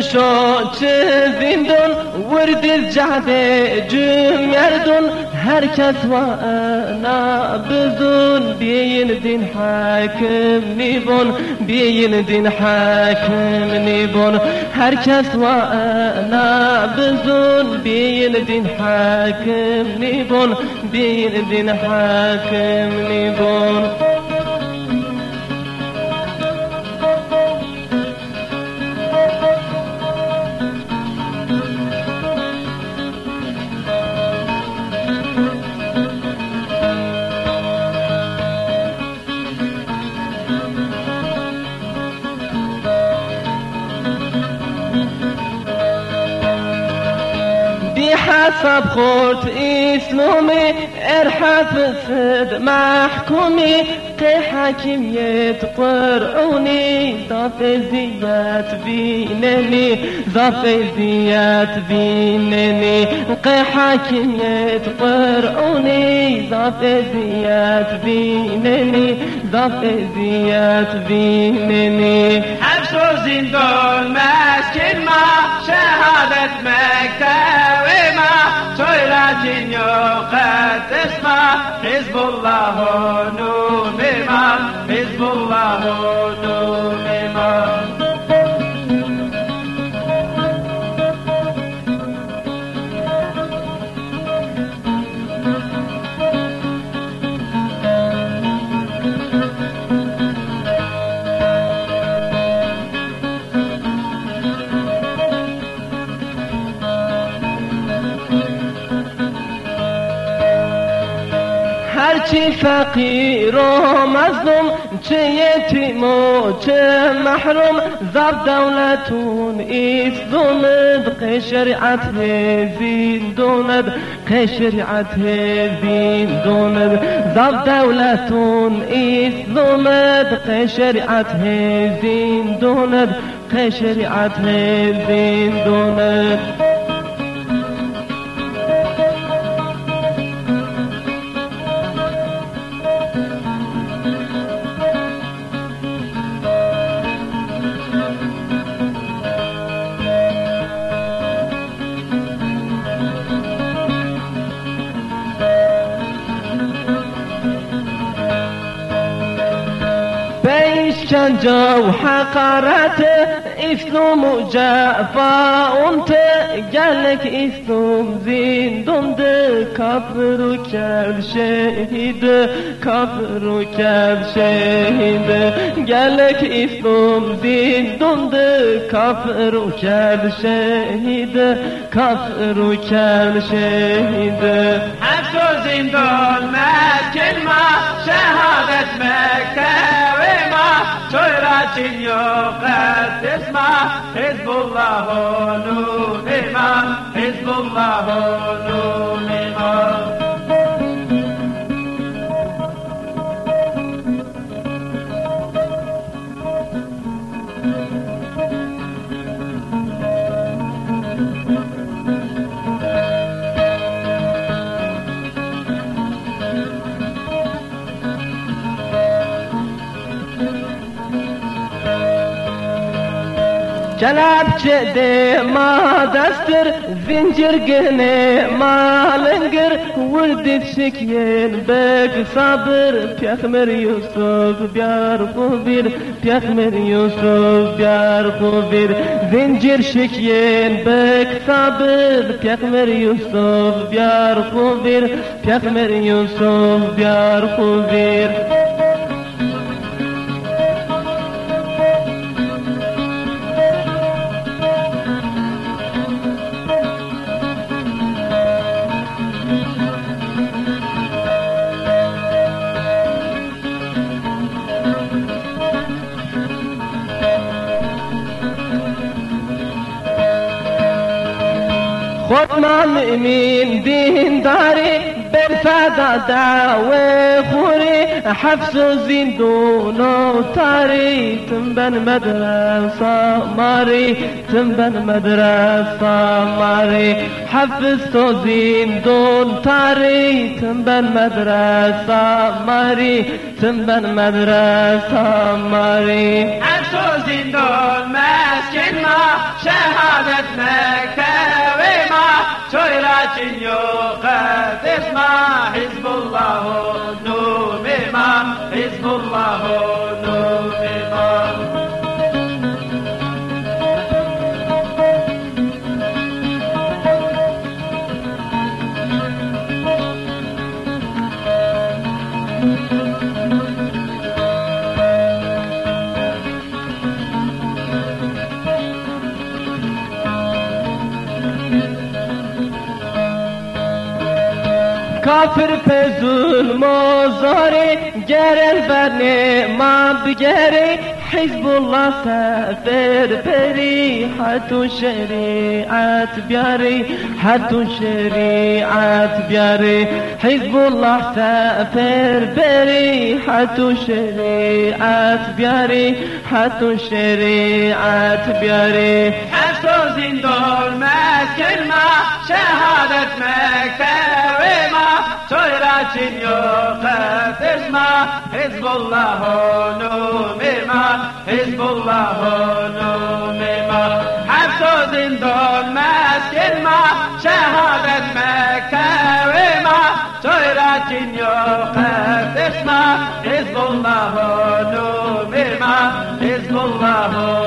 شو چه زندون ورد الجعد جم يردون هركز وانا بذون بين دين حاكم نيبون بين دين حاكم نيبون هركز وانا بذون بين دين حاكم نيبون بين دين حاكم نيبون حسب خورت اسلامي ارحب فد محكومي قي حكيمية قرعوني ضاف زيات بينني ضاف زيات بينني قي حكيمية قرعوني ضاف زيات بينني ضاف زيات بينني حبس زندان ما شهادة مكة Martin Yochad Esma, Hezbollah Honu. هرچی فقیر و مظلوم چه یتیم و چه محروم زب دولتون ایستوند قی شریعت زیندوند قی شریعت زیندوند زب دولتون ایستوند قی شریعت زیندوند قی İşkence ve hakarete İslam cefa unte Gelek İslam zindunde Kafru kev şehide Kafru kev şehide Gelek İslam zindunde Kafru kev şehide Kafru kev şehide Hepsi zindun mekelma Şehadet mektebe Torah in your class, Isma, Hezbollah, جلاب جدي ما دستر زنجر قهني ما لنقر ولد شكين بك صابر بيخمر يوسف بيار قبير بيخمر يوسف بيار قبير زنجر شكين بك صابر بيخمر يوسف بيار قبير بيخمر عثمان امين دين داري برفادا داوي خوري حفص دونو تاري تنبن مدرسة ماري تنبن مدرسة ماري حفظ زندون طاري تنبن مدرسة ماري تنبن مدرسة ماري. حفظ زندون مسكن ما شهادة مدرسة تویرات یوقت اسما حزب الله نوم ما حزب الله کافر و زاری گرل برنه ما بگری حزب الله سفر بری حتو شریعت بیاری حتو شریعت بیاری حزب الله سفر بری حتو شریعت بیاری حتو شریعت بیاری زندان مسکن ما شهادت مکتب ما چین yok etme Hizbullah onumima Hizbullah onumima Hapse o zindan meskinma Şehadet mektevima Çin yok etme Hizbullah onumima Hizbullah onumima